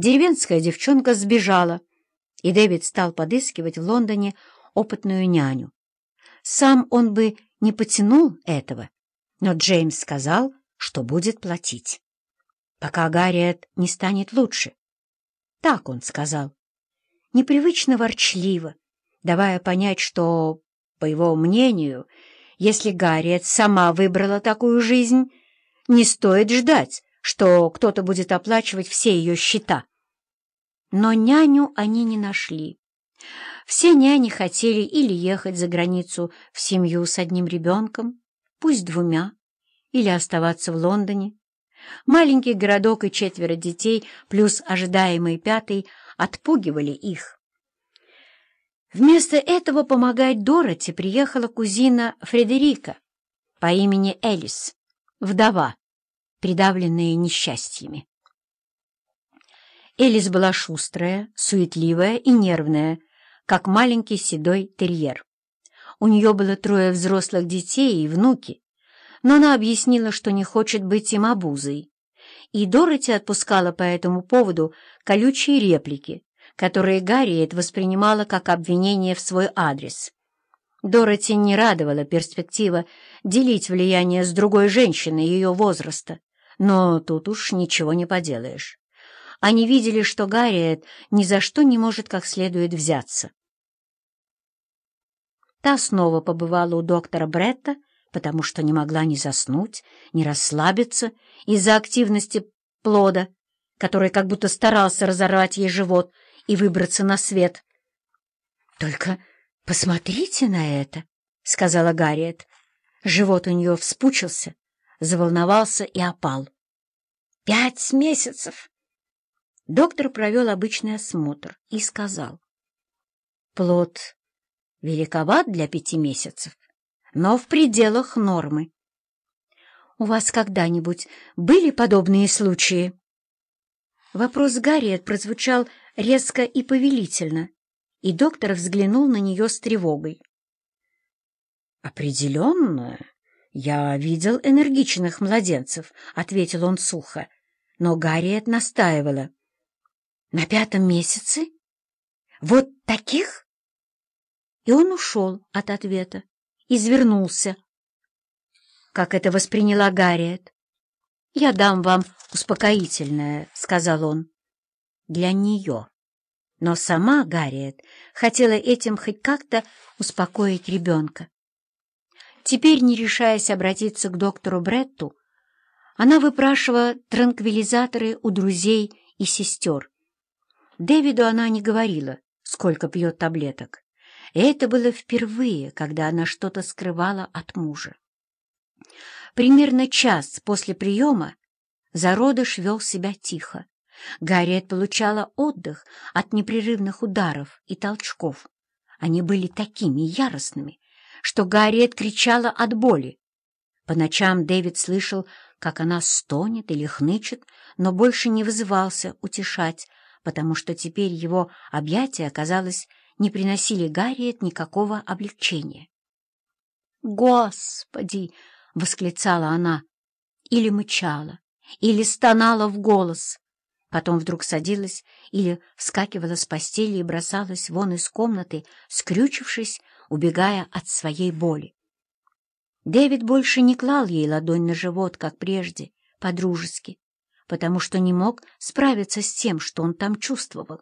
Деревенская девчонка сбежала, и Дэвид стал подыскивать в Лондоне опытную няню. Сам он бы не потянул этого, но Джеймс сказал, что будет платить. Пока Гарриет не станет лучше. Так он сказал. Непривычно ворчливо, давая понять, что, по его мнению, если Гарриет сама выбрала такую жизнь, не стоит ждать, что кто-то будет оплачивать все ее счета. Но няню они не нашли. Все няни хотели или ехать за границу в семью с одним ребенком, пусть двумя, или оставаться в Лондоне. Маленький городок и четверо детей, плюс ожидаемый пятый, отпугивали их. Вместо этого помогать Дороти приехала кузина Фредерика по имени Элис, вдова, придавленная несчастьями. Элис была шустрая, суетливая и нервная, как маленький седой терьер. У нее было трое взрослых детей и внуки, но она объяснила, что не хочет быть им обузой. И Дороти отпускала по этому поводу колючие реплики, которые Гарриет воспринимала как обвинение в свой адрес. Дороти не радовала перспектива делить влияние с другой женщиной ее возраста, но тут уж ничего не поделаешь. Они видели, что Гарриет ни за что не может как следует взяться. Та снова побывала у доктора Бретта, потому что не могла ни заснуть, ни расслабиться из-за активности плода, который как будто старался разорвать ей живот и выбраться на свет. «Только посмотрите на это», — сказала Гарриет. Живот у нее вспучился, заволновался и опал. «Пять месяцев!» Доктор провел обычный осмотр и сказал. «Плод великоват для пяти месяцев, но в пределах нормы. У вас когда-нибудь были подобные случаи? Вопрос Гарриет прозвучал резко и повелительно, и доктор взглянул на нее с тревогой. «Определенно, я видел энергичных младенцев», — ответил он сухо, но Гарриет настаивала. «На пятом месяце? Вот таких?» И он ушел от ответа, извернулся. Как это восприняла Гарриет? «Я дам вам успокоительное», — сказал он. «Для нее». Но сама Гарриет хотела этим хоть как-то успокоить ребенка. Теперь, не решаясь обратиться к доктору Бретту, она выпрашивала транквилизаторы у друзей и сестер. Дэвиду она не говорила, сколько пьет таблеток. Это было впервые, когда она что-то скрывала от мужа. Примерно час после приема зародыш вел себя тихо. Гарриет получала отдых от непрерывных ударов и толчков. Они были такими яростными, что Гарриет кричала от боли. По ночам Дэвид слышал, как она стонет или хнычет, но больше не вызывался утешать, потому что теперь его объятия, оказалось, не приносили Гарриет никакого облегчения. «Господи!» — восклицала она, или мычала, или стонала в голос. Потом вдруг садилась или вскакивала с постели и бросалась вон из комнаты, скрючившись, убегая от своей боли. Дэвид больше не клал ей ладонь на живот, как прежде, по-дружески, потому что не мог справиться с тем, что он там чувствовал.